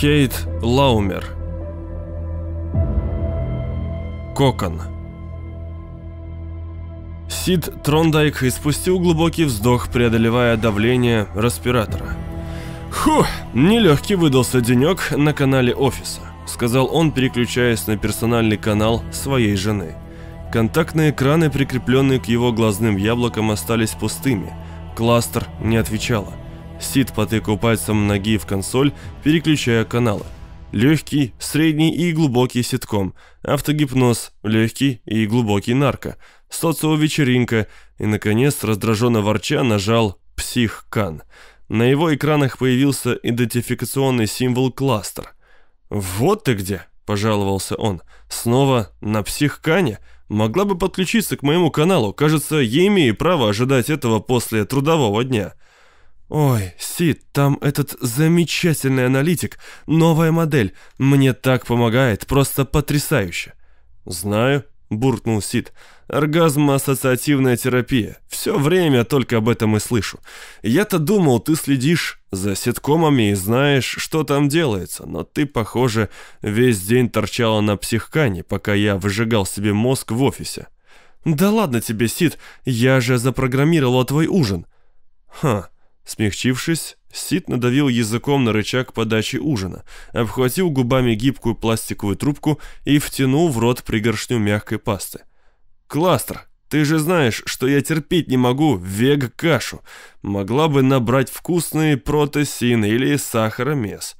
Кейт Лаумер Кокон Сид Трондайк испустил глубокий вздох, преодолевая давление респиратора. «Фух, нелегкий выдался денек на канале офиса», — сказал он, переключаясь на персональный канал своей жены. Контактные экраны, прикрепленные к его глазным яблокам, остались пустыми. Кластер не отвечала. Сид потыкал пальцем ноги в консоль, переключая каналы. Легкий, средний и глубокий ситком, автогипноз, легкий и глубокий нарко, социо-вечеринка и, наконец, раздраженно ворча нажал «Псих-кан». На его экранах появился идентификационный символ кластер. «Вот ты где!» – пожаловался он. «Снова на психкане? Могла бы подключиться к моему каналу. Кажется, я имею право ожидать этого после трудового дня». «Ой, Сид, там этот замечательный аналитик, новая модель. Мне так помогает, просто потрясающе». «Знаю», — буркнул Сид. «Оргазмоассоциативная терапия. Все время только об этом и слышу. Я-то думал, ты следишь за ситкомами и знаешь, что там делается, но ты, похоже, весь день торчала на психкане, пока я выжигал себе мозг в офисе». «Да ладно тебе, Сид, я же запрограммировал твой ужин». «Ха». Смягчившись, Сид надавил языком на рычаг подачи ужина, обхватил губами гибкую пластиковую трубку и втянул в рот пригоршню мягкой пасты. «Кластер, ты же знаешь, что я терпеть не могу вег-кашу. Могла бы набрать вкусный протесин или сахаромес».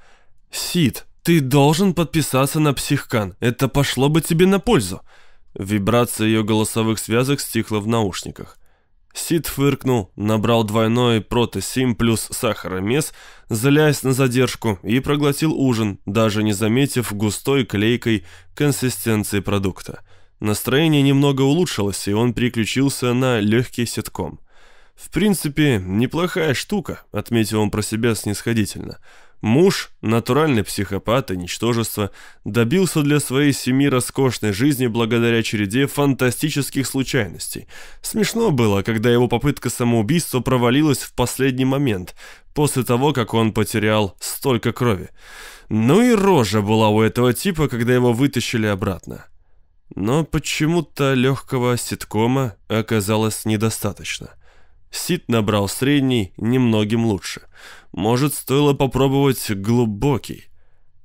«Сид, ты должен подписаться на психкан, это пошло бы тебе на пользу». Вибрация ее голосовых связок стихла в наушниках. Сид фыркнул, набрал двойной протосим плюс сахаромес, залясь на задержку, и проглотил ужин, даже не заметив густой клейкой консистенции продукта. Настроение немного улучшилось, и он переключился на легкий ситком. «В принципе, неплохая штука», — отметил он про себя снисходительно. Муж, натуральный психопат и ничтожество, добился для своей семьи роскошной жизни благодаря череде фантастических случайностей. Смешно было, когда его попытка самоубийства провалилась в последний момент, после того, как он потерял столько крови. Ну и рожа была у этого типа, когда его вытащили обратно. Но почему-то легкого ситкома оказалось недостаточно. Сит набрал средний, немногим лучше. Может, стоило попробовать глубокий.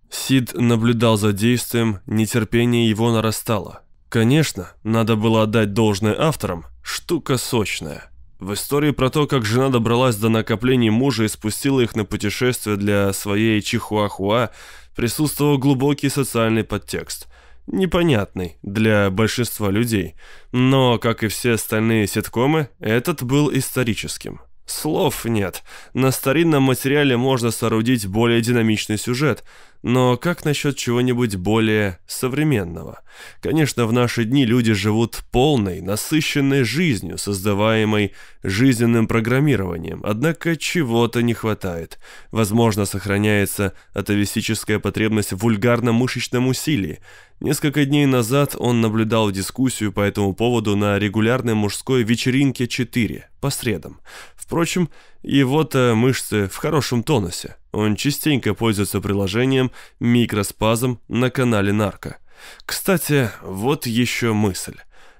Сид наблюдал за действием, нетерпение его нарастало. Конечно, надо было отдать должное авторам, штука сочная. В истории про то, как жена добралась до накоплений мужа и спустила их на путешествие для своей чихуахуа, присутствовал глубокий социальный подтекст – непонятный для большинства людей, но, как и все остальные ситкомы, этот был историческим. Слов нет. На старинном материале можно соорудить более динамичный сюжет, но как насчет чего-нибудь более современного? Конечно, в наши дни люди живут полной, насыщенной жизнью, создаваемой жизненным программированием, однако чего-то не хватает. Возможно, сохраняется атовистическая потребность в вульгарном мышечном усилии. Несколько дней назад он наблюдал дискуссию по этому поводу на регулярной мужской вечеринке 4 по средам. Впрочем, его-то мышцы в хорошем тонусе. Он частенько пользуется приложением «Микроспазм» на канале «Нарко». Кстати, вот еще мысль.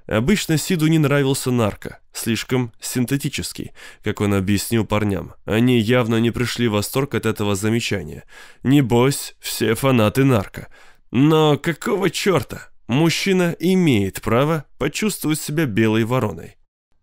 Обычно Сиду не нравился нарко, слишком синтетический, как он объяснил парням. Они явно не пришли в восторг от этого замечания. Небось, все фанаты нарко. Но какого черта? Мужчина имеет право почувствовать себя белой вороной.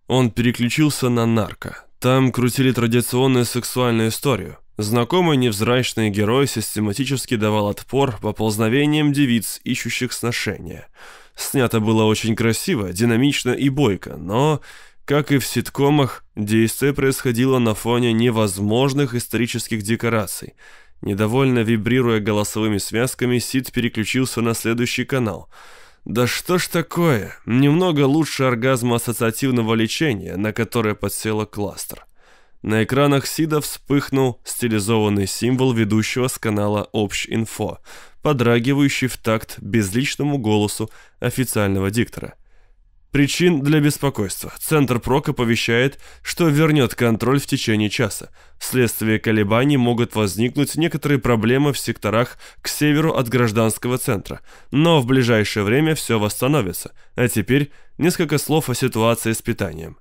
Он переключился на нарко. Там крутили традиционную сексуальную историю. Знакомый невзрачный герой систематически давал отпор поползновениям девиц, ищущих сношения. Снято было очень красиво, динамично и бойко, но, как и в ситкомах, действие происходило на фоне невозможных исторических декораций. Недовольно вибрируя голосовыми связками, Сид переключился на следующий канал – да что ж такое? Немного лучше оргазма ассоциативного лечения, на которое подсела кластер. На экранах Сида вспыхнул стилизованный символ ведущего с канала Причин для беспокойства. Центр ПРОК оповещает, что вернет контроль в течение часа. Вследствие колебаний могут возникнуть некоторые проблемы в секторах к северу от гражданского центра. Но в ближайшее время все восстановится. А теперь несколько слов о ситуации с питанием.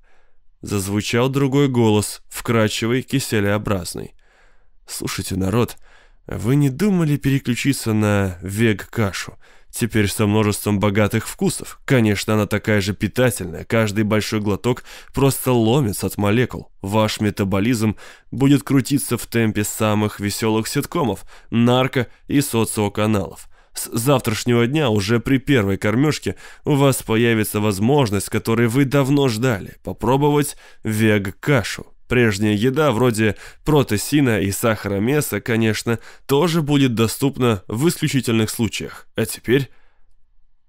Зазвучал другой голос, вкрадчивый, киселеобразный. «Слушайте, народ, вы не думали переключиться на вег-кашу?» Теперь со множеством богатых вкусов. Конечно, она такая же питательная. Каждый большой глоток просто ломится от молекул. Ваш метаболизм будет крутиться в темпе самых веселых ситкомов, нарко и социоканалов. С завтрашнего дня уже при первой кормежке у вас появится возможность, которой вы давно ждали, попробовать вег-кашу. Прежняя еда, вроде протеина и сахара мяса, конечно, тоже будет доступна в исключительных случаях. А теперь...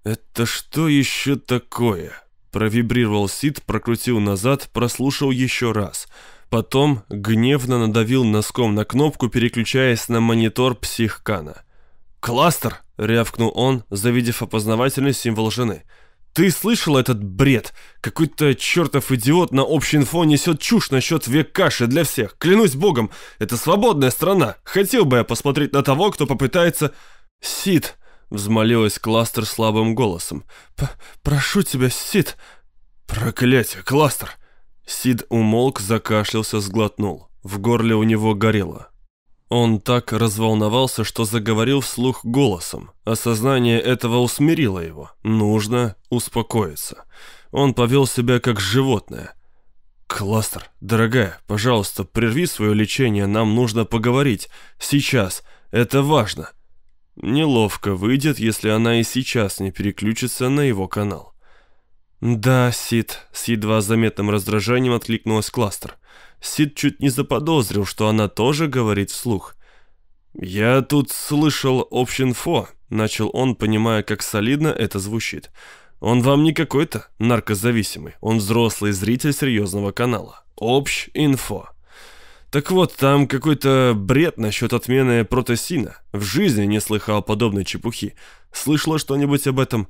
«Это что еще такое?» Провибрировал Сид, прокрутил назад, прослушал еще раз. Потом гневно надавил носком на кнопку, переключаясь на монитор психкана. «Кластер!» — рявкнул он, завидев опознавательный символ жены — ты слышал этот бред? Какой-то чертов идиот на общинфо несет чушь насчет век каши для всех. Клянусь богом, это свободная страна. Хотел бы я посмотреть на того, кто попытается... Сид, взмолилась Кластер слабым голосом. «Прошу тебя, Сид!» «Проклятие, Кластер!» Сид умолк, закашлялся, сглотнул. В горле у него горело. Он так разволновался, что заговорил вслух голосом. Осознание этого усмирило его. Нужно успокоиться. Он повел себя как животное. «Кластер, дорогая, пожалуйста, прерви свое лечение, нам нужно поговорить. Сейчас. Это важно». Неловко выйдет, если она и сейчас не переключится на его канал. «Да, Сид», — с едва заметным раздражением откликнулась Кластер. Сид чуть не заподозрил, что она тоже говорит вслух. «Я тут слышал общинфо», — начал он, понимая, как солидно это звучит. «Он вам не какой-то наркозависимый, он взрослый зритель серьезного канала. Общ-инфо». Так вот, там какой-то бред насчет отмены протосина. В жизни не слыхал подобной чепухи. Слышала что-нибудь об этом?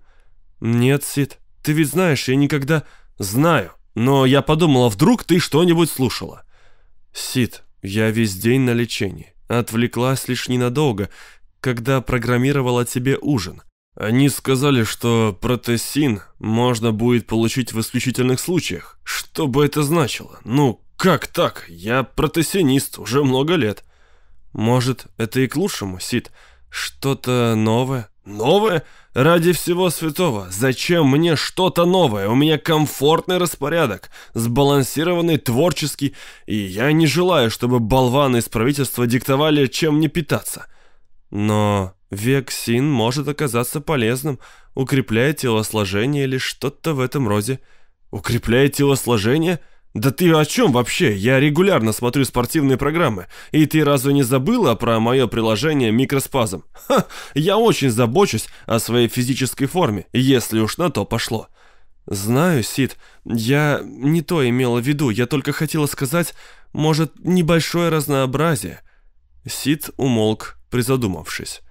Нет, Сид. Ты ведь знаешь, я никогда... Знаю. Но я подумала, вдруг ты что-нибудь слушала. Сид, я весь день на лечении. Отвлеклась лишь ненадолго, когда программировала тебе ужин. Они сказали, что протесин можно будет получить в исключительных случаях. Что бы это значило? Ну, как так? Я протесинист уже много лет. Может, это и к лучшему, Сид. Что-то новое? Новое? Ради всего святого, зачем мне что-то новое? У меня комфортный распорядок, сбалансированный, творческий, и я не желаю, чтобы болваны из правительства диктовали, чем мне питаться. Но вексин может оказаться полезным, укрепляет телосложение или что-то в этом роде. Укрепляет телосложение – «Да ты о чем вообще? Я регулярно смотрю спортивные программы. И ты разве не забыла про мое приложение «Микроспазм»? Ха, я очень забочусь о своей физической форме, если уж на то пошло». «Знаю, Сид, я не то имела в виду, я только хотела сказать, может, небольшое разнообразие». Сид умолк, призадумавшись.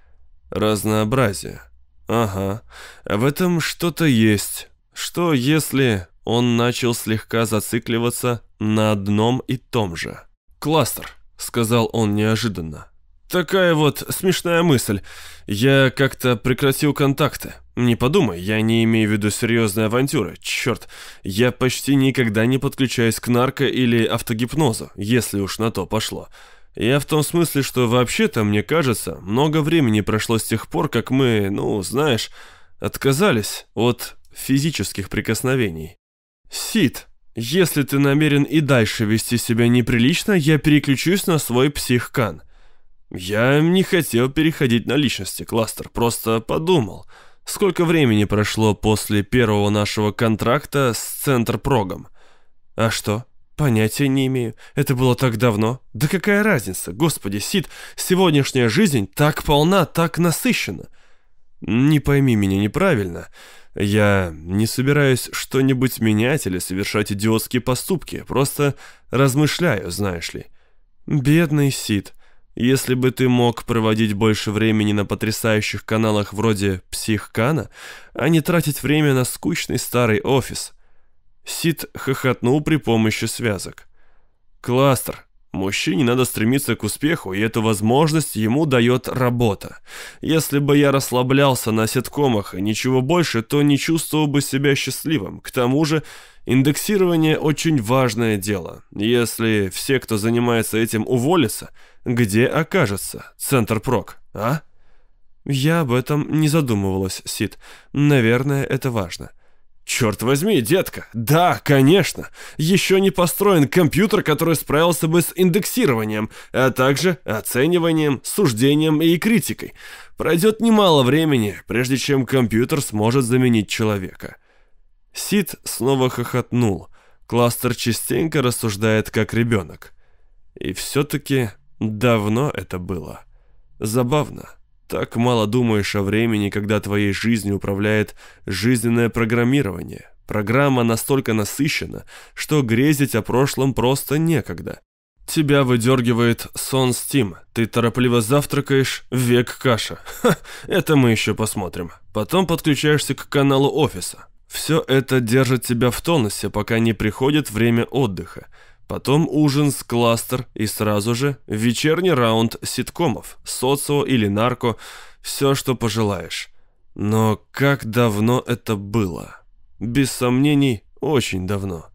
«Разнообразие. Ага, в этом что-то есть. Что если он начал слегка зацикливаться на одном и том же. «Кластер», — сказал он неожиданно. «Такая вот смешная мысль. Я как-то прекратил контакты. Не подумай, я не имею в виду серьезные авантюры. Черт, я почти никогда не подключаюсь к нарко или автогипнозу, если уж на то пошло. Я в том смысле, что вообще-то, мне кажется, много времени прошло с тех пор, как мы, ну, знаешь, отказались от физических прикосновений. «Сид, если ты намерен и дальше вести себя неприлично, я переключусь на свой психкан». «Я не хотел переходить на личности, Кластер, просто подумал. Сколько времени прошло после первого нашего контракта с Центр-Прогом?» «А что?» «Понятия не имею. Это было так давно. Да какая разница? Господи, Сид, сегодняшняя жизнь так полна, так насыщена». «Не пойми меня неправильно. Я не собираюсь что-нибудь менять или совершать идиотские поступки, просто размышляю, знаешь ли. Бедный Сид. Если бы ты мог проводить больше времени на потрясающих каналах вроде «Психкана», а не тратить время на скучный старый офис. Сид хохотнул при помощи связок. «Кластер. Мужчине надо стремиться к успеху, и эту возможность ему дает работа. Если бы я расслаблялся на сеткомах и ничего больше, то не чувствовал бы себя счастливым. К тому же, индексирование очень важное дело. Если все, кто занимается этим, уволятся – где окажется Центр Прок, а? Я об этом не задумывалась, Сид. Наверное, это важно. Черт возьми, детка, да, конечно. Еще не построен компьютер, который справился бы с индексированием, а также оцениванием, суждением и критикой. Пройдет немало времени, прежде чем компьютер сможет заменить человека. Сид снова хохотнул. Кластер частенько рассуждает как ребенок. И все-таки Давно это было. Забавно. Так мало думаешь о времени, когда твоей жизнью управляет жизненное программирование. Программа настолько насыщена, что грезить о прошлом просто некогда. Тебя выдергивает сон Стим. Ты торопливо завтракаешь, век каша. Ха, это мы еще посмотрим. Потом подключаешься к каналу офиса. Все это держит тебя в тонусе, пока не приходит время отдыха. Потом ужин с кластер и сразу же вечерний раунд ситкомов, социо или нарко, все, что пожелаешь. Но как давно это было? Без сомнений, очень давно.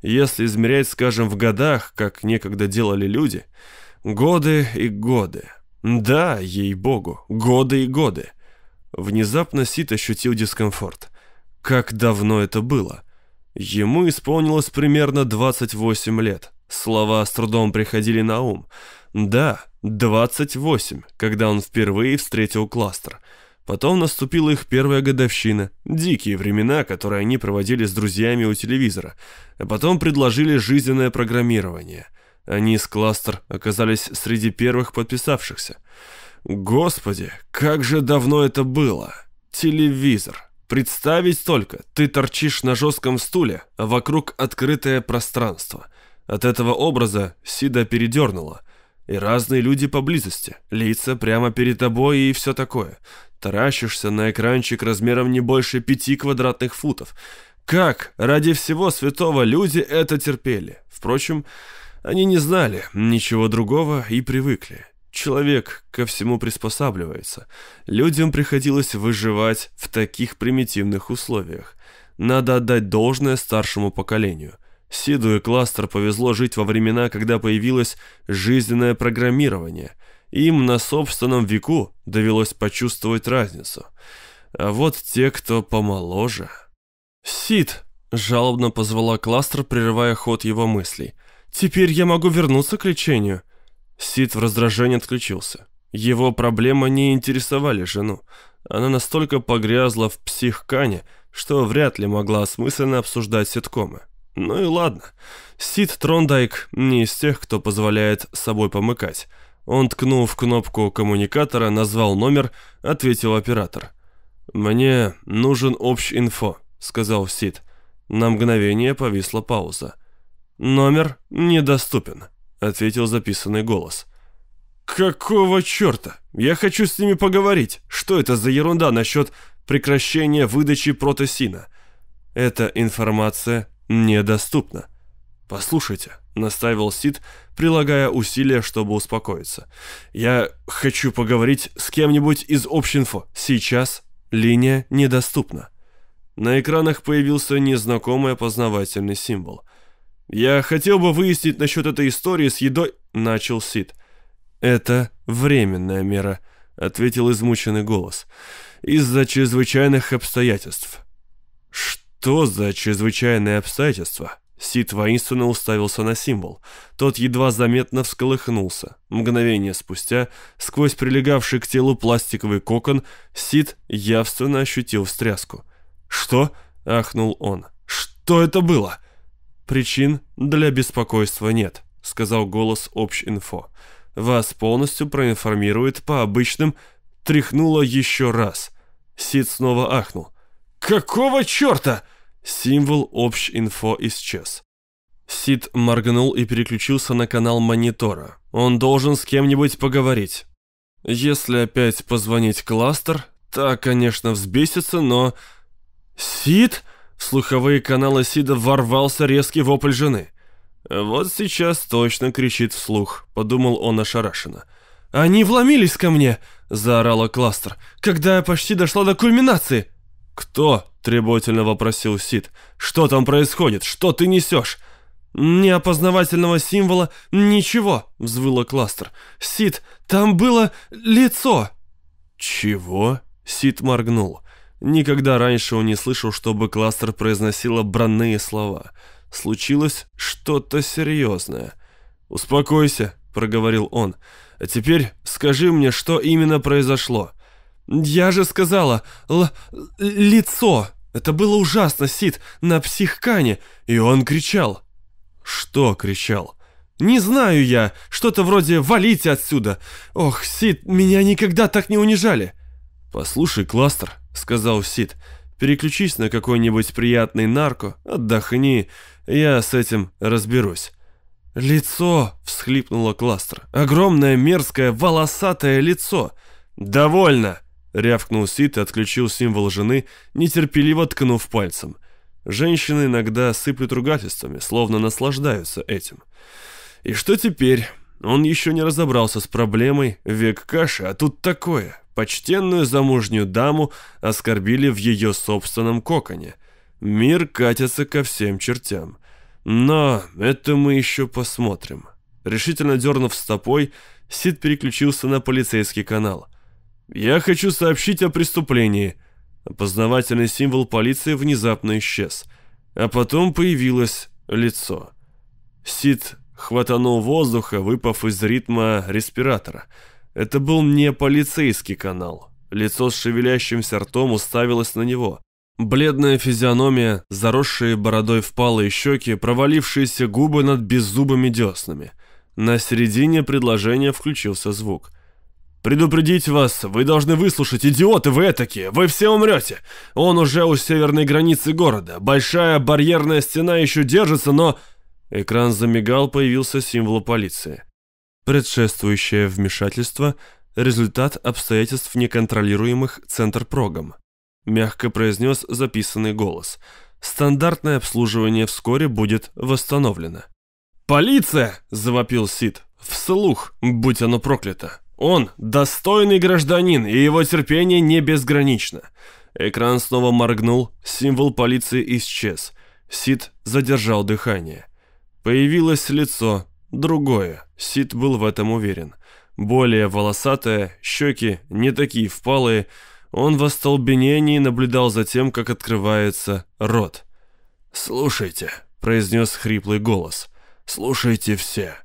Если измерять, скажем, в годах, как некогда делали люди, годы и годы. Да, ей-богу, годы и годы. Внезапно Сит ощутил дискомфорт. Как давно это было? Ему исполнилось примерно 28 лет. Слова с трудом приходили на ум. Да, 28, когда он впервые встретил кластер. Потом наступила их первая годовщина, дикие времена, которые они проводили с друзьями у телевизора. А потом предложили жизненное программирование. Они с кластер оказались среди первых подписавшихся. Господи, как же давно это было! Телевизор. Представить только, ты торчишь на жестком стуле, а вокруг открытое пространство. От этого образа Сида передернула. И разные люди поблизости, лица прямо перед тобой и все такое. Таращишься на экранчик размером не больше пяти квадратных футов. Как ради всего святого люди это терпели? Впрочем, они не знали ничего другого и привыкли. Человек ко всему приспосабливается. Людям приходилось выживать в таких примитивных условиях. Надо отдать должное старшему поколению. Сиду и Кластер повезло жить во времена, когда появилось жизненное программирование. Им на собственном веку довелось почувствовать разницу. А вот те, кто помоложе... «Сид!» – жалобно позвала Кластер, прерывая ход его мыслей. «Теперь я могу вернуться к лечению». Сид в раздражении отключился. Его проблемы не интересовали жену. Она настолько погрязла в психкане, что вряд ли могла осмысленно обсуждать ситкомы. Ну и ладно. Сид Трондайк не из тех, кто позволяет собой помыкать. Он ткнул в кнопку коммуникатора, назвал номер, ответил оператор. «Мне нужен общий инфо», — сказал Сид. На мгновение повисла пауза. «Номер недоступен». — ответил записанный голос. «Какого черта? Я хочу с ними поговорить. Что это за ерунда насчет прекращения выдачи протосина? Эта информация недоступна». «Послушайте», — настаивал Сид, прилагая усилия, чтобы успокоиться. «Я хочу поговорить с кем-нибудь из общинфо. Сейчас линия недоступна». На экранах появился незнакомый опознавательный символ — «Я хотел бы выяснить насчет этой истории с едой...» — начал Сид. «Это временная мера», — ответил измученный голос. «Из-за чрезвычайных обстоятельств». «Что за чрезвычайные обстоятельства?» Сид воинственно уставился на символ. Тот едва заметно всколыхнулся. Мгновение спустя, сквозь прилегавший к телу пластиковый кокон, Сид явственно ощутил встряску. «Что?» — ахнул он. «Что это было?» «Причин для беспокойства нет», — сказал голос Общинфо. «Вас полностью проинформирует по обычным...» Тряхнуло еще раз. Сид снова ахнул. «Какого черта?» Символ Общинфо исчез. Сид моргнул и переключился на канал монитора. Он должен с кем-нибудь поговорить. Если опять позвонить Кластер, та, конечно, взбесится, но... Сид? В слуховые каналы Сида ворвался резкий вопль жены. «Вот сейчас точно кричит вслух», — подумал он ошарашенно. «Они вломились ко мне!» — заорала Кластер, «когда я почти дошла до кульминации!» «Кто?» — требовательно вопросил Сид. «Что там происходит? Что ты несешь?» «Ни опознавательного символа, ничего!» — взвыла Кластер. «Сид, там было лицо!» «Чего?» — Сид моргнул. Никогда раньше он не слышал, чтобы Кластер произносила бранные слова. Случилось что-то серьезное. «Успокойся», — проговорил он. «А теперь скажи мне, что именно произошло». «Я же сказала, л лицо. Это было ужасно, Сид, на психкане, и он кричал». «Что кричал?» «Не знаю я, что-то вроде «валите отсюда». Ох, Сид, меня никогда так не унижали». «Послушай, Кластер», — сказал Сид, — «переключись на какой-нибудь приятный нарко, отдохни, я с этим разберусь». «Лицо!» — всхлипнула Кластер. «Огромное, мерзкое, волосатое лицо!» «Довольно!» — рявкнул Сид и отключил символ жены, нетерпеливо ткнув пальцем. Женщины иногда сыплют ругательствами, словно наслаждаются этим. И что теперь? Он еще не разобрался с проблемой, век каши, а тут такое. Почтенную замужнюю даму оскорбили в ее собственном коконе. Мир катится ко всем чертям. Но это мы еще посмотрим. Решительно дернув стопой, Сид переключился на полицейский канал. «Я хочу сообщить о преступлении», Опознавательный символ полиции внезапно исчез. А потом появилось лицо. Сид хватанул воздуха, выпав из ритма респиратора. Это был не полицейский канал. Лицо с шевелящимся ртом уставилось на него. Бледная физиономия, заросшие бородой впалые щеки, провалившиеся губы над беззубыми деснами. На середине предложения включился звук. «Предупредить вас, вы должны выслушать, идиоты вы этакие, вы все умрете! Он уже у северной границы города, большая барьерная стена еще держится, но...» Экран замигал, появился символ полиции. Предшествующее вмешательство – результат обстоятельств неконтролируемых центрпрогом. Мягко произнес записанный голос. Стандартное обслуживание вскоре будет восстановлено. «Полиция!» – завопил Сид. «Вслух, будь оно проклято!» Он достойный гражданин, и его терпение не безгранично. Экран снова моргнул, символ полиции исчез. Сид задержал дыхание. Появилось лицо, другое. Сид был в этом уверен. Более волосатое, щеки не такие впалые. Он в остолбенении наблюдал за тем, как открывается рот. «Слушайте», — произнес хриплый голос, — «слушайте все».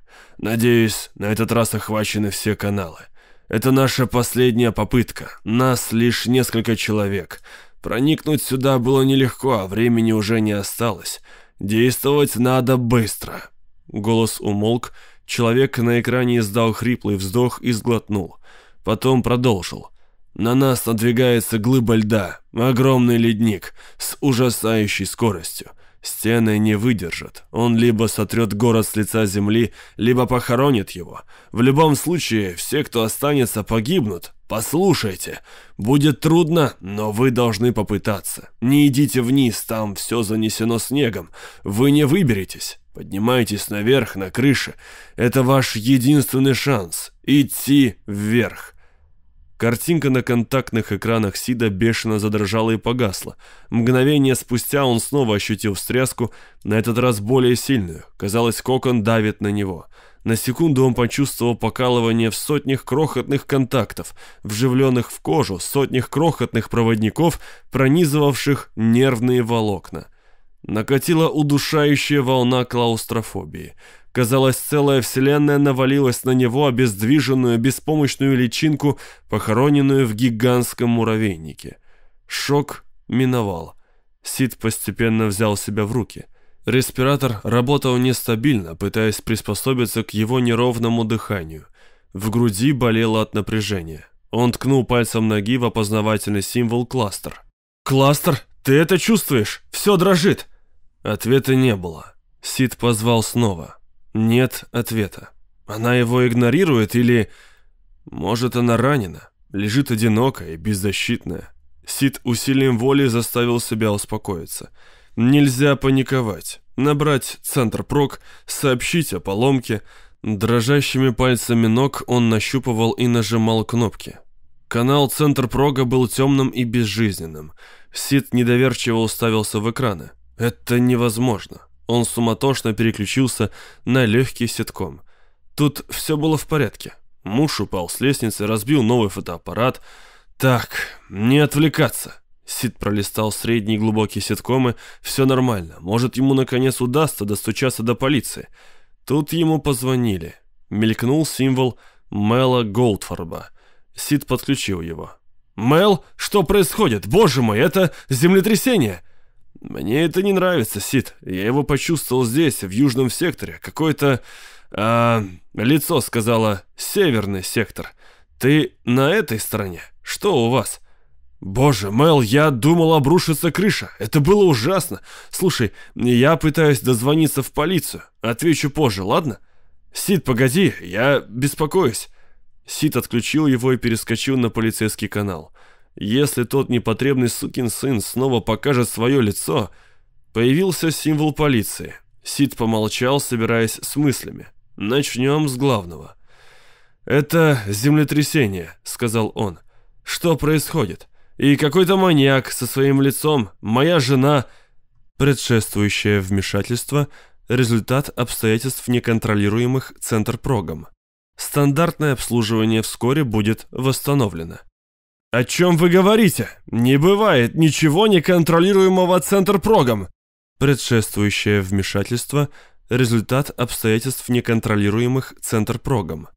Надеюсь, на этот раз охвачены все каналы. Это наша последняя попытка. Нас лишь несколько человек. Проникнуть сюда было нелегко, а времени уже не осталось. Действовать надо быстро. Голос умолк. Человек на экране издал хриплый вздох и сглотнул. Потом продолжил. На нас надвигается глыба льда, огромный ледник с ужасающей скоростью. Стены не выдержат. Он либо сотрет город с лица земли, либо похоронит его. В любом случае, все, кто останется, погибнут. Послушайте, будет трудно, но вы должны попытаться. Не идите вниз, там все занесено снегом. Вы не выберетесь. Поднимайтесь наверх, на крыше. Это ваш единственный шанс. Идти вверх. Картинка на контактных экранах Сида бешено задрожала и погасла. Мгновение спустя он снова ощутил встряску, на этот раз более сильную. Казалось, кокон давит на него. На секунду он почувствовал покалывание в сотнях крохотных контактов, вживленных в кожу, сотнях крохотных проводников, пронизывавших нервные волокна. Накатила удушающая волна клаустрофобии. Казалось, целая вселенная навалилась на него, обездвиженную, беспомощную личинку, похороненную в гигантском муравейнике. Шок миновал. Сид постепенно взял себя в руки. Респиратор работал нестабильно, пытаясь приспособиться к его неровному дыханию. В груди болело от напряжения. Он ткнул пальцем ноги в опознавательный символ кластер. «Кластер, ты это чувствуешь? Все дрожит!» Ответа не было. Сид позвал снова. Нет ответа. Она его игнорирует или... Может, она ранена, лежит одинокая и беззащитная. Сид усилием воли заставил себя успокоиться. Нельзя паниковать. Набрать центр прок, сообщить о поломке. Дрожащими пальцами ног он нащупывал и нажимал кнопки. Канал центр прога был темным и безжизненным. Сид недоверчиво уставился в экраны. Это невозможно. Он суматошно переключился на легкий ситком. Тут все было в порядке. Муж упал с лестницы, разбил новый фотоаппарат. Так, не отвлекаться. Сид пролистал средние глубокие ситкомы. Все нормально. Может, ему наконец удастся достучаться до полиции. Тут ему позвонили. Мелькнул символ Мэла Голдфорба. Сид подключил его. «Мел, что происходит? Боже мой, это землетрясение!» «Мне это не нравится, Сид. Я его почувствовал здесь, в южном секторе. Какое-то... А, лицо сказала «северный сектор». Ты на этой стороне? Что у вас?» «Боже, Мел, я думал обрушится крыша. Это было ужасно. Слушай, я пытаюсь дозвониться в полицию. Отвечу позже, ладно?» «Сид, погоди, я беспокоюсь». Сид отключил его и перескочил на полицейский канал. Если тот непотребный сукин сын снова покажет свое лицо... Появился символ полиции. Сид помолчал, собираясь с мыслями. Начнем с главного. «Это землетрясение», — сказал он. «Что происходит? И какой-то маньяк со своим лицом, моя жена...» Предшествующее вмешательство — результат обстоятельств неконтролируемых центрпрогом. Стандартное обслуживание вскоре будет восстановлено. «О чем вы говорите? Не бывает ничего неконтролируемого центрпрогом!» Предшествующее вмешательство – результат обстоятельств неконтролируемых центрпрогом.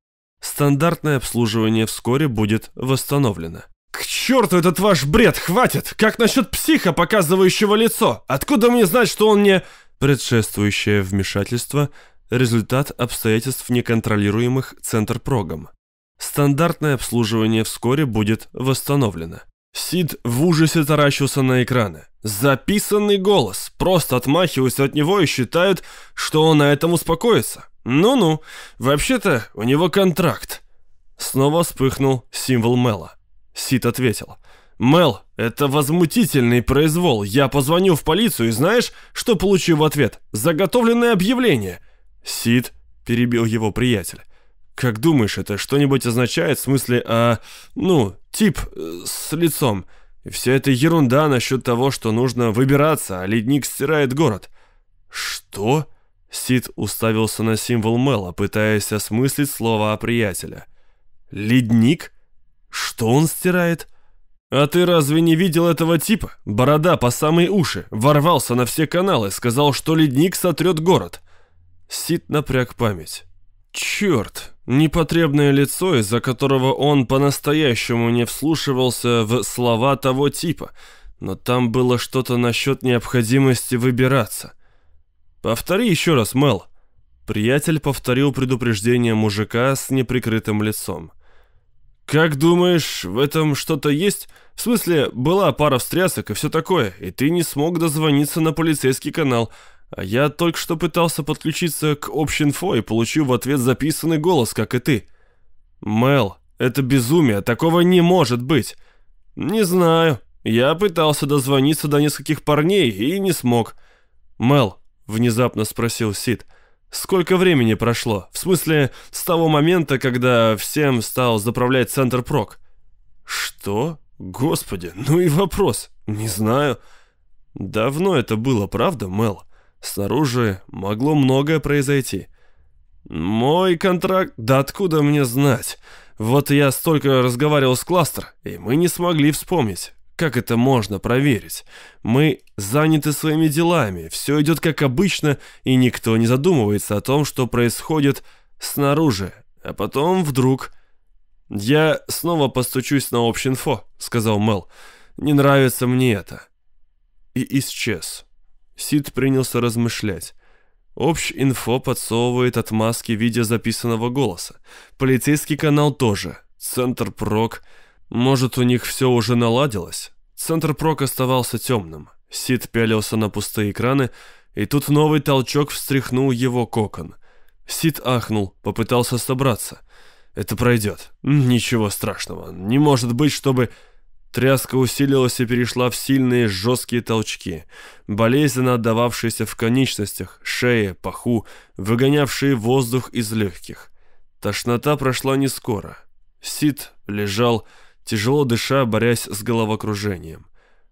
Стандартное обслуживание вскоре будет восстановлено. «К черту этот ваш бред, хватит! Как насчет психа, показывающего лицо? Откуда мне знать, что он не...» Предшествующее вмешательство – результат обстоятельств неконтролируемых центрпрогом. Стандартное обслуживание вскоре будет восстановлено. Сид в ужасе таращился на экраны. Записанный голос. Просто отмахиваются от него и считают, что он на этом успокоится. Ну-ну, вообще-то у него контракт. Снова вспыхнул символ Мела. Сид ответил. «Мел, это возмутительный произвол. Я позвоню в полицию и знаешь, что получу в ответ? Заготовленное объявление. «Сид», — перебил его приятель. «Как думаешь, это что-нибудь означает в смысле, а, ну, тип э, с лицом? И вся эта ерунда насчет того, что нужно выбираться, а ледник стирает город». «Что?» — Сид уставился на символ Мэла, пытаясь осмыслить слова приятеля. «Ледник? Что он стирает?» «А ты разве не видел этого типа? Борода по самые уши, ворвался на все каналы, сказал, что ледник сотрет город». Сид напряг память. Черт, непотребное лицо, из-за которого он по-настоящему не вслушивался в слова того типа, но там было что-то насчет необходимости выбираться. «Повтори еще раз, Мел». Приятель повторил предупреждение мужика с неприкрытым лицом. «Как думаешь, в этом что-то есть? В смысле, была пара встрясок и все такое, и ты не смог дозвониться на полицейский канал». Я только что пытался подключиться к общинфо и получил в ответ записанный голос, как и ты. Мел, это безумие, такого не может быть. Не знаю. Я пытался дозвониться до нескольких парней и не смог. Мел, внезапно спросил Сид, сколько времени прошло? В смысле, с того момента, когда всем стал заправлять центр прок? Что? Господи, ну и вопрос. Не знаю. Давно это было, правда, Мел? Снаружи могло многое произойти. Мой контракт... Да откуда мне знать? Вот я столько разговаривал с Кластер, и мы не смогли вспомнить. Как это можно проверить? Мы заняты своими делами, все идет как обычно, и никто не задумывается о том, что происходит снаружи. А потом вдруг... «Я снова постучусь на общинфо», — сказал Мел. «Не нравится мне это». И исчез. Сид принялся размышлять. Общ-инфо подсовывает отмазки в виде записанного голоса. Полицейский канал тоже. Центр Прок. Может, у них все уже наладилось? Центр Прок оставался темным. Сид пялился на пустые экраны И тут новый толчок встряхнул его кокон. Сид ахнул, попытался собраться. Это пройдет. Ничего страшного. Не может быть, чтобы... Тряска усилилась и перешла в сильные жесткие толчки, болезненно отдававшиеся в конечностях, шее, паху, выгонявшие воздух из легких. Тошнота прошла не скоро. Сид лежал, тяжело дыша, борясь с головокружением.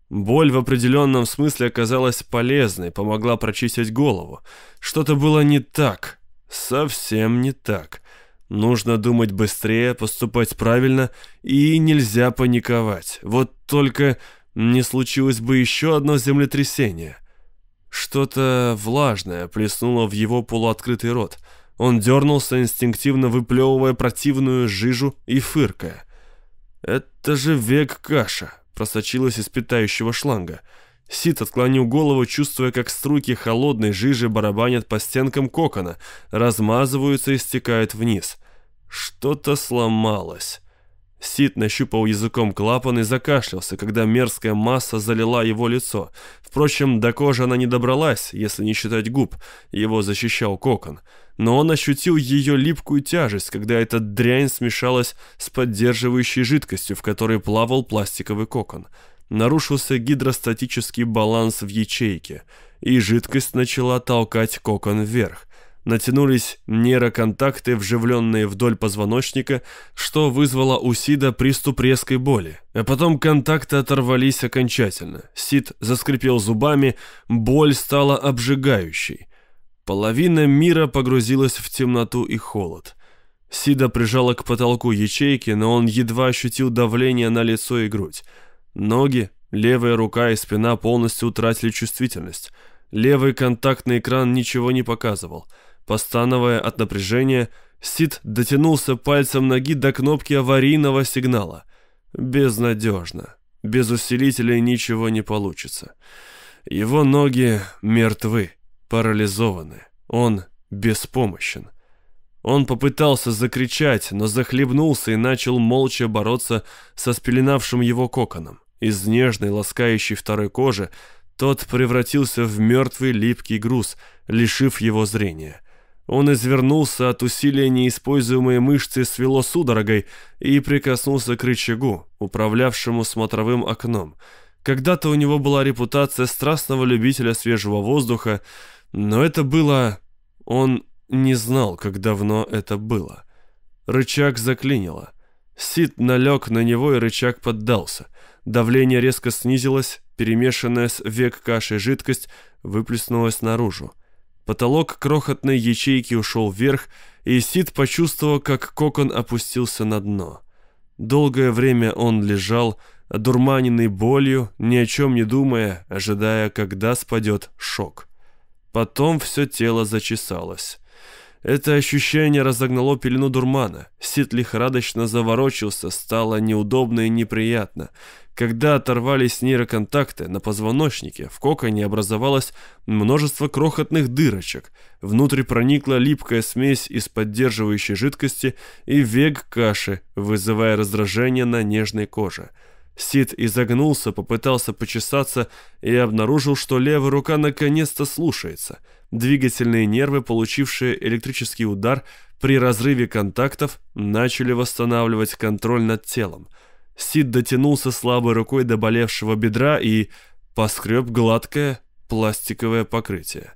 Боль в определенном смысле оказалась полезной, помогла прочистить голову. Что-то было не так, совсем не так. Нужно думать быстрее, поступать правильно, и нельзя паниковать. Вот только не случилось бы еще одно землетрясение. Что-то влажное плеснуло в его полуоткрытый рот. Он дернулся, инстинктивно выплевывая противную жижу и фыркая. «Это же век каша!» просочилась из питающего шланга. Сит отклонил голову, чувствуя, как струйки холодной жижи барабанят по стенкам кокона, размазываются и стекают вниз. Что-то сломалось. Сид нащупал языком клапан и закашлялся, когда мерзкая масса залила его лицо. Впрочем, до кожи она не добралась, если не считать губ, его защищал кокон. Но он ощутил ее липкую тяжесть, когда эта дрянь смешалась с поддерживающей жидкостью, в которой плавал пластиковый кокон. Нарушился гидростатический баланс в ячейке, и жидкость начала толкать кокон вверх натянулись нейроконтакты, вживленные вдоль позвоночника, что вызвало у Сида приступ резкой боли. А потом контакты оторвались окончательно. Сид заскрипел зубами, боль стала обжигающей. Половина мира погрузилась в темноту и холод. Сида прижала к потолку ячейки, но он едва ощутил давление на лицо и грудь. Ноги, левая рука и спина полностью утратили чувствительность. Левый контактный экран ничего не показывал — Постановая от напряжения, Сид дотянулся пальцем ноги до кнопки аварийного сигнала. Безнадежно. Без усилителя ничего не получится. Его ноги мертвы, парализованы. Он беспомощен. Он попытался закричать, но захлебнулся и начал молча бороться со спеленавшим его коконом. Из нежной, ласкающей второй кожи тот превратился в мертвый липкий груз, лишив его зрения. Он извернулся от усилия неиспользуемой мышцы свело судорогой и прикоснулся к рычагу, управлявшему смотровым окном. Когда-то у него была репутация страстного любителя свежего воздуха, но это было... Он не знал, как давно это было. Рычаг заклинило. Сид налег на него, и рычаг поддался. Давление резко снизилось, перемешанная с век кашей жидкость выплеснулась наружу. Потолок крохотной ячейки ушел вверх, и Сид почувствовал, как кокон опустился на дно. Долгое время он лежал, одурманенный болью, ни о чем не думая, ожидая, когда спадет шок. Потом все тело зачесалось. Это ощущение разогнало пелену дурмана. Сид лихорадочно заворочился, стало неудобно и неприятно. Когда оторвались нейроконтакты на позвоночнике, в коконе образовалось множество крохотных дырочек. Внутрь проникла липкая смесь из поддерживающей жидкости и вег каши, вызывая раздражение на нежной коже. Сид изогнулся, попытался почесаться и обнаружил, что левая рука наконец-то слушается. Двигательные нервы, получившие электрический удар при разрыве контактов, начали восстанавливать контроль над телом – Сид дотянулся слабой рукой до болевшего бедра и поскреб гладкое пластиковое покрытие.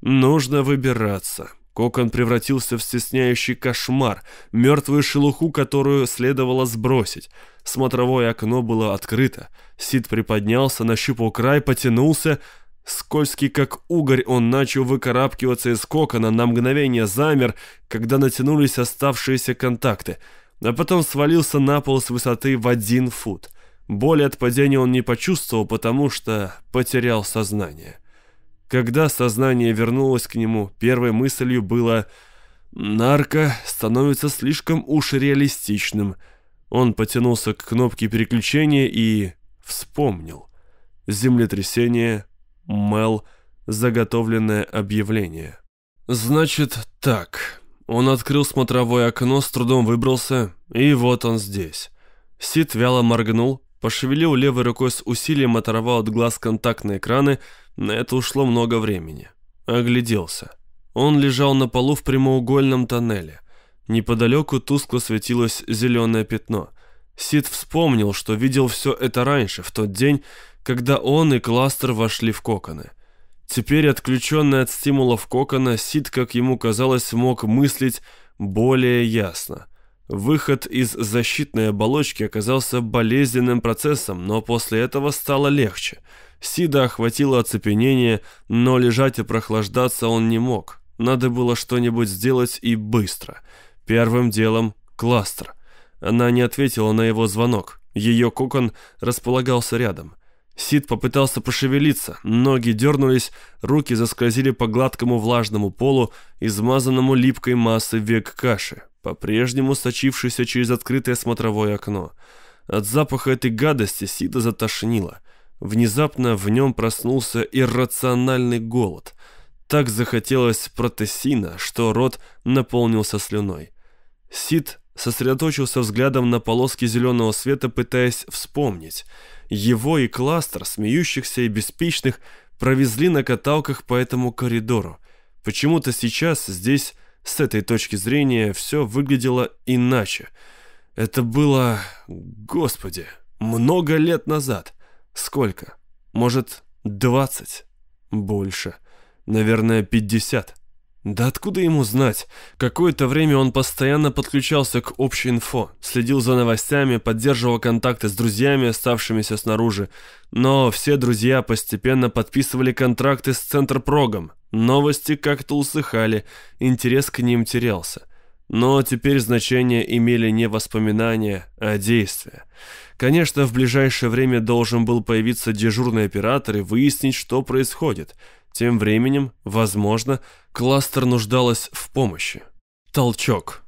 Нужно выбираться. Кокон превратился в стесняющий кошмар, мертвую шелуху, которую следовало сбросить. Смотровое окно было открыто. Сид приподнялся, нащупал край, потянулся. Скользкий, как угорь, он начал выкарабкиваться из кокона, на мгновение замер, когда натянулись оставшиеся контакты — а потом свалился на пол с высоты в один фут. Боли от падения он не почувствовал, потому что потерял сознание. Когда сознание вернулось к нему, первой мыслью было «Нарко становится слишком уж реалистичным». Он потянулся к кнопке переключения и вспомнил. Землетрясение, Мел, заготовленное объявление. «Значит так», он открыл смотровое окно, с трудом выбрался, и вот он здесь. Сид вяло моргнул, пошевелил левой рукой с усилием, оторвал от глаз контактные экраны, на это ушло много времени. Огляделся. Он лежал на полу в прямоугольном тоннеле. Неподалеку тускло светилось зеленое пятно. Сид вспомнил, что видел все это раньше, в тот день, когда он и кластер вошли в коконы. Теперь, отключенный от стимулов кокона, Сид, как ему казалось, мог мыслить более ясно. Выход из защитной оболочки оказался болезненным процессом, но после этого стало легче. Сида охватило оцепенение, но лежать и прохлаждаться он не мог. Надо было что-нибудь сделать и быстро. Первым делом — кластер. Она не ответила на его звонок. Ее кокон располагался рядом. Сид попытался пошевелиться, ноги дернулись, руки заскользили по гладкому влажному полу, измазанному липкой массой век каши, по-прежнему сочившейся через открытое смотровое окно. От запаха этой гадости Сида затошнило. Внезапно в нем проснулся иррациональный голод. Так захотелось протесина, что рот наполнился слюной. Сид сосредоточился взглядом на полоски зеленого света, пытаясь вспомнить — его и кластер, смеющихся и беспечных, провезли на каталках по этому коридору. Почему-то сейчас здесь, с этой точки зрения, все выглядело иначе. Это было, господи, много лет назад. Сколько? Может, двадцать? Больше. Наверное, пятьдесят. Да откуда ему знать? Какое-то время он постоянно подключался к общей инфо, следил за новостями, поддерживал контакты с друзьями, оставшимися снаружи. Но все друзья постепенно подписывали контракты с Центрпрогом. Новости как-то усыхали, интерес к ним терялся. Но теперь значение имели не воспоминания, а действия. Конечно, в ближайшее время должен был появиться дежурный оператор и выяснить, что происходит – тем временем, возможно, кластер нуждалась в помощи. Толчок.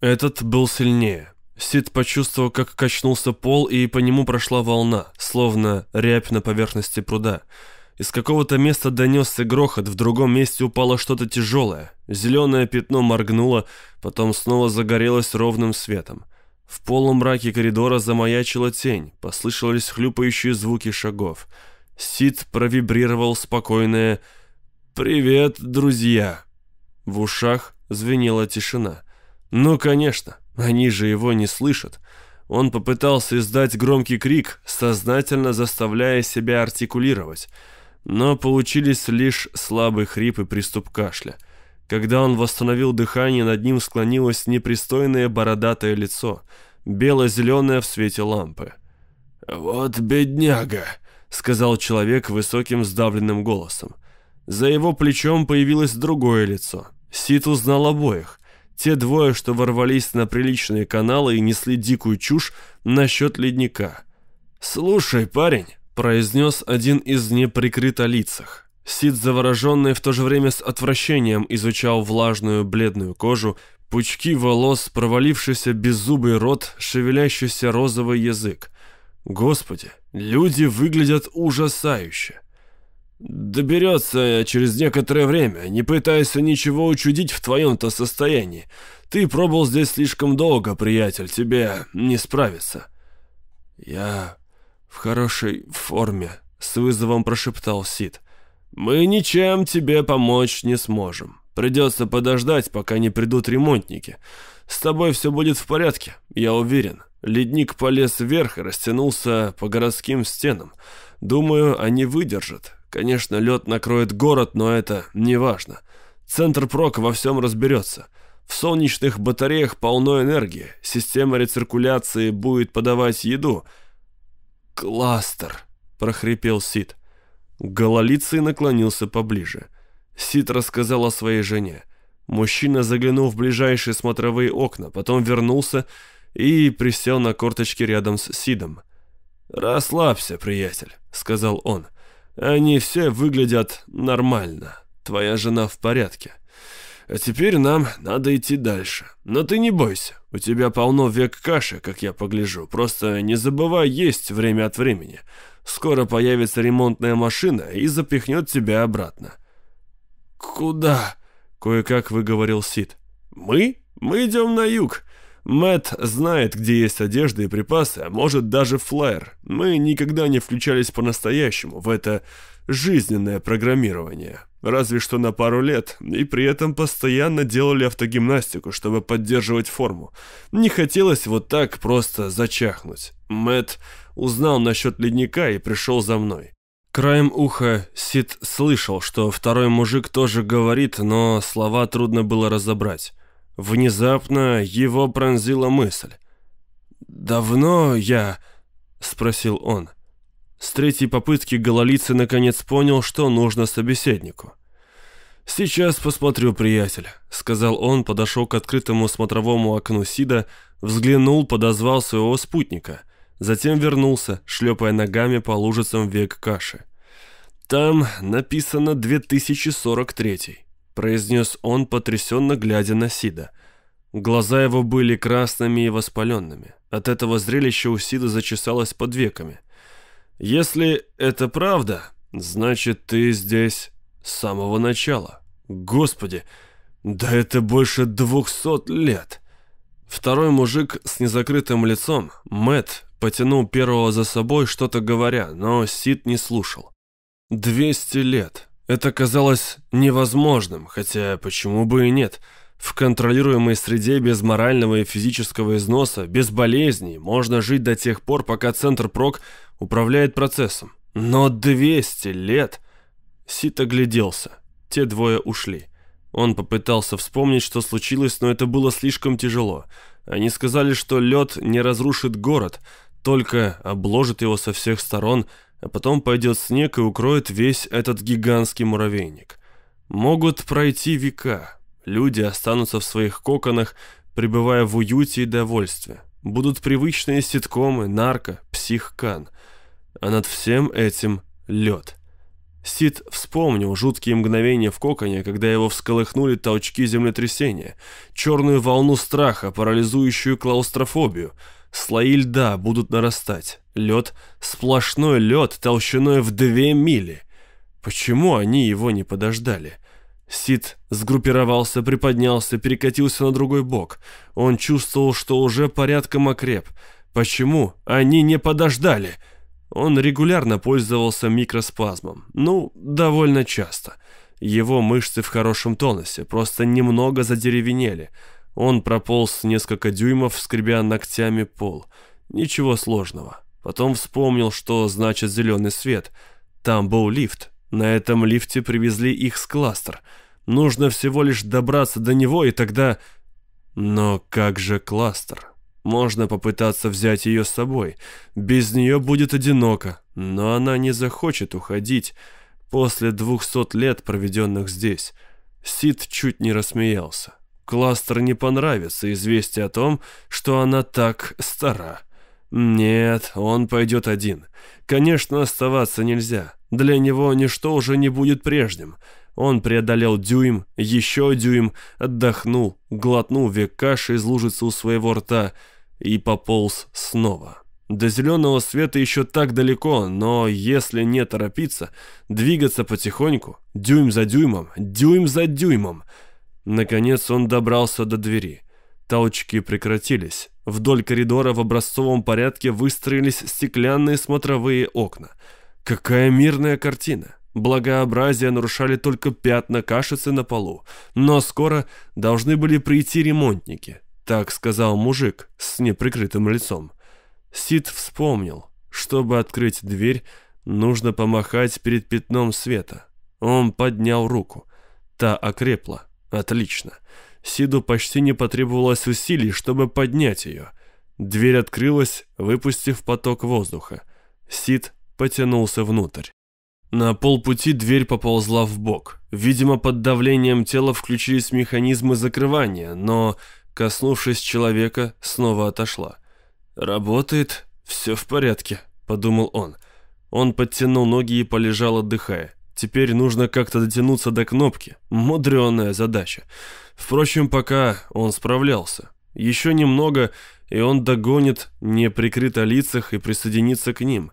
Этот был сильнее. Сид почувствовал, как качнулся пол, и по нему прошла волна, словно рябь на поверхности пруда. Из какого-то места донесся грохот, в другом месте упало что-то тяжелое. Зеленое пятно моргнуло, потом снова загорелось ровным светом. В полумраке коридора замаячила тень, послышались хлюпающие звуки шагов — Сид провибрировал спокойное «Привет, друзья!». В ушах звенела тишина. Ну, конечно, они же его не слышат. Он попытался издать громкий крик, сознательно заставляя себя артикулировать. Но получились лишь слабый хрип и приступ кашля. Когда он восстановил дыхание, над ним склонилось непристойное бородатое лицо, бело-зеленое в свете лампы. «Вот бедняга!» — сказал человек высоким сдавленным голосом. За его плечом появилось другое лицо. Сит узнал обоих. Те двое, что ворвались на приличные каналы и несли дикую чушь насчет ледника. «Слушай, парень», — произнес один из неприкрытолицах. Сид, завороженный в то же время с отвращением, изучал влажную бледную кожу, пучки волос, провалившийся беззубый рот, шевелящийся розовый язык. Господи, люди выглядят ужасающе. Доберется через некоторое время, не пытайся ничего учудить в твоем-то состоянии. Ты пробыл здесь слишком долго, приятель, тебе не справиться. Я в хорошей форме, с вызовом прошептал Сид. Мы ничем тебе помочь не сможем. Придется подождать, пока не придут ремонтники. С тобой все будет в порядке, я уверен. Ледник полез вверх и растянулся по городским стенам. Думаю, они выдержат. Конечно, лед накроет город, но это не важно. Центр прок во всем разберется. В солнечных батареях полно энергии. Система рециркуляции будет подавать еду. «Кластер», — прохрипел Сид. Гололицый наклонился поближе. Сид рассказал о своей жене. Мужчина заглянул в ближайшие смотровые окна, потом вернулся присел на корточки рядом с Сидом. «Расслабься, приятель», — сказал он. «Они все выглядят нормально. Твоя жена в порядке. А теперь нам надо идти дальше. Но ты не бойся, у тебя полно век каши, как я погляжу. Просто не забывай есть время от времени. Скоро появится ремонтная машина и запихнет тебя обратно». «Куда?» — кое-как выговорил Сид. «Мы? Мы идем на юг. Мэт знает, где есть одежда и припасы, а может даже флайер. Мы никогда не включались по-настоящему в это жизненное программирование. разве что на пару лет, и при этом постоянно делали автогимнастику, чтобы поддерживать форму. Не хотелось вот так просто зачахнуть. Мэт узнал насчет ледника и пришел за мной. Краем уха Сид слышал, что второй мужик тоже говорит, но слова трудно было разобрать. Внезапно его пронзила мысль. «Давно я...» — спросил он. С третьей попытки гололицый наконец понял, что нужно собеседнику. «Сейчас посмотрю, приятель», — сказал он, подошел к открытому смотровому окну Сида, взглянул, подозвал своего спутника, затем вернулся, шлепая ногами по лужицам век каши. «Там написано 2043», — произнес он, потрясенно глядя на Сида. Глаза его были красными и воспаленными. От этого зрелища у Сида зачесалось под веками. «Если это правда, значит, ты здесь с самого начала. Господи, да это больше двухсот лет!» Второй мужик с незакрытым лицом, Мэт, потянул первого за собой, что-то говоря, но Сид не слушал. «Двести лет. Это казалось невозможным, хотя почему бы и нет?» В контролируемой среде без морального и физического износа, без болезней, можно жить до тех пор, пока Центр ПРОК управляет процессом. Но 200 лет... Сит огляделся. Те двое ушли. Он попытался вспомнить, что случилось, но это было слишком тяжело. Они сказали, что лед не разрушит город, только обложит его со всех сторон, а потом пойдет снег и укроет весь этот гигантский муравейник. Могут пройти века, Люди останутся в своих коконах, пребывая в уюте и довольстве. Будут привычные ситкомы, нарко, психкан. А над всем этим лед. Сид вспомнил жуткие мгновения в коконе, когда его всколыхнули толчки землетрясения, черную волну страха, парализующую клаустрофобию. Слои льда будут нарастать. Лед, сплошной лед, толщиной в две мили. Почему они его не подождали? Сид сгруппировался, приподнялся, перекатился на другой бок. Он чувствовал, что уже порядком окреп. Почему они не подождали? Он регулярно пользовался микроспазмом. Ну, довольно часто. Его мышцы в хорошем тонусе, просто немного задеревенели. Он прополз несколько дюймов, скребя ногтями пол. Ничего сложного. Потом вспомнил, что значит зеленый свет. Там был лифт. На этом лифте привезли их с кластер. Нужно всего лишь добраться до него, и тогда... Но как же кластер? Можно попытаться взять ее с собой. Без нее будет одиноко, но она не захочет уходить после двухсот лет, проведенных здесь. Сид чуть не рассмеялся. Кластер не понравится известие о том, что она так стара. Нет, он пойдет один. Конечно, оставаться нельзя. Для него ничто уже не будет прежним. Он преодолел дюйм, еще дюйм, отдохнул, глотнул век каши из лужицы у своего рта и пополз снова. До зеленого света еще так далеко, но если не торопиться, двигаться потихоньку, дюйм за дюймом, дюйм за дюймом. Наконец он добрался до двери. Толчки прекратились. Вдоль коридора в образцовом порядке выстроились стеклянные смотровые окна. Какая мирная картина! Благообразие нарушали только пятна кашицы на полу, но скоро должны были прийти ремонтники, так сказал мужик с неприкрытым лицом. Сид вспомнил, чтобы открыть дверь, нужно помахать перед пятном света. Он поднял руку. Та окрепла. Отлично. Сиду почти не потребовалось усилий, чтобы поднять ее. Дверь открылась, выпустив поток воздуха. Сид потянулся внутрь. На полпути дверь поползла в бок. Видимо, под давлением тела включились механизмы закрывания, но, коснувшись человека, снова отошла. «Работает, все в порядке», — подумал он. Он подтянул ноги и полежал, отдыхая. Теперь нужно как-то дотянуться до кнопки. Мудреная задача. Впрочем, пока он справлялся. Еще немного, и он догонит неприкрыто лицах и присоединится к ним.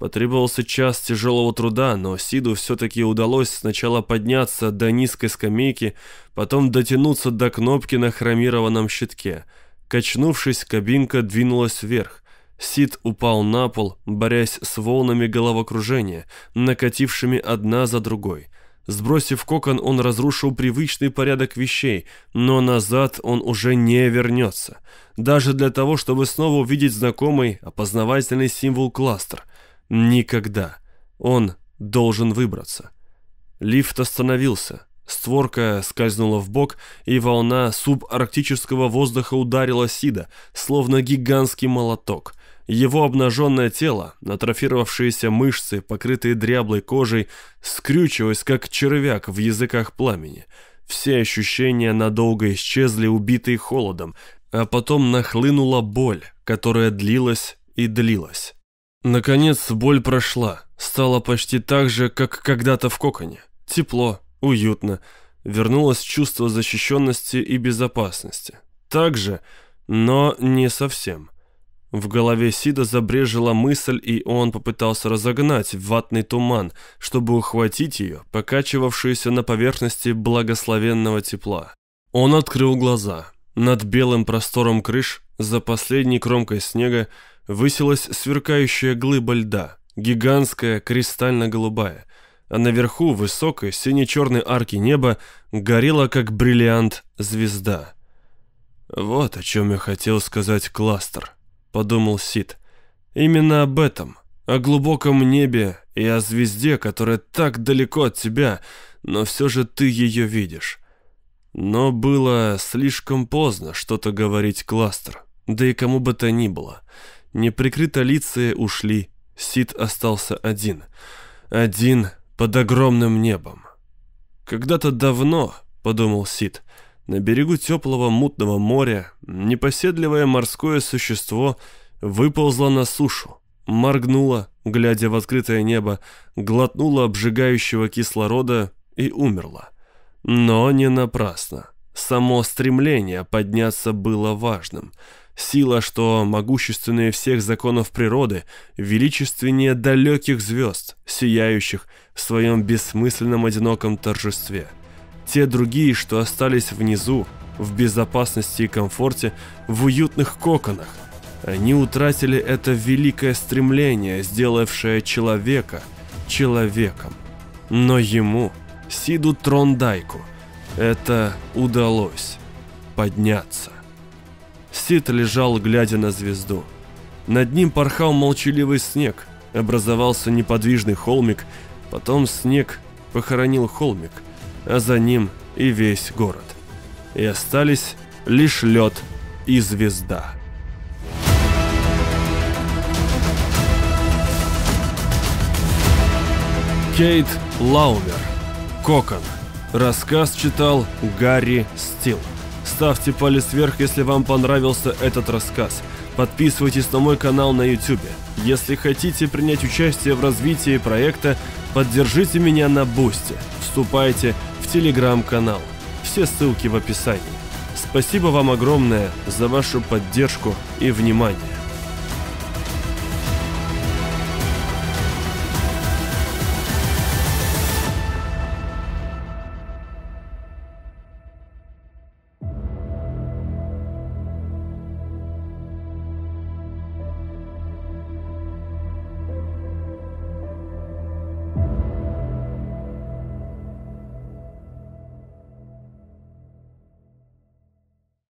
Потребовался час тяжелого труда, но Сиду все-таки удалось сначала подняться до низкой скамейки, потом дотянуться до кнопки на хромированном щитке. Качнувшись, кабинка двинулась вверх. Сид упал на пол, борясь с волнами головокружения, накатившими одна за другой. Сбросив кокон, он разрушил привычный порядок вещей, но назад он уже не вернется. Даже для того, чтобы снова увидеть знакомый опознавательный символ кластер. Никогда. Он должен выбраться. Лифт остановился. Створка скользнула в бок, и волна субарктического воздуха ударила Сида, словно гигантский молоток. Его обнаженное тело, атрофировавшиеся мышцы, покрытые дряблой кожей, скрючилось, как червяк в языках пламени. Все ощущения надолго исчезли, убитые холодом, а потом нахлынула боль, которая длилась и длилась. Наконец боль прошла, стало почти так же, как когда-то в коконе. Тепло, уютно, вернулось чувство защищенности и безопасности. Так же, но не совсем. В голове Сида забрежила мысль, и он попытался разогнать ватный туман, чтобы ухватить ее, покачивавшуюся на поверхности благословенного тепла. Он открыл глаза. Над белым простором крыш, за последней кромкой снега, высилась сверкающая глыба льда, гигантская, кристально-голубая, а наверху высокой сине-черной арки неба горела, как бриллиант, звезда. «Вот о чем я хотел сказать кластер», — подумал Сид. «Именно об этом, о глубоком небе и о звезде, которая так далеко от тебя, но все же ты ее видишь». Но было слишком поздно что-то говорить кластер, да и кому бы то ни было. Неприкрыто лица ушли, Сид остался один. Один под огромным небом. Когда-то давно, подумал Сид, на берегу теплого мутного моря непоседливое морское существо выползло на сушу, моргнуло, глядя в открытое небо, глотнуло обжигающего кислорода и умерло. Но не напрасно. Само стремление подняться было важным – Сила, что могущественнее всех законов природы, величественнее далеких звезд, сияющих в своем бессмысленном одиноком торжестве. Те другие, что остались внизу, в безопасности и комфорте, в уютных коконах, они утратили это великое стремление, сделавшее человека человеком. Но ему, Сиду Трондайку, это удалось подняться. Сид лежал, глядя на звезду. Над ним порхал молчаливый снег, образовался неподвижный холмик, потом снег похоронил холмик, а за ним и весь город. И остались лишь лед и звезда. Кейт Лаумер. Кокон. Рассказ читал Гарри Стилл. Ставьте палец вверх, если вам понравился этот рассказ. Подписывайтесь на мой канал на YouTube. Если хотите принять участие в развитии проекта, поддержите меня на Бусте. Вступайте в телеграм-канал. Все ссылки в описании. Спасибо вам огромное за вашу поддержку и внимание.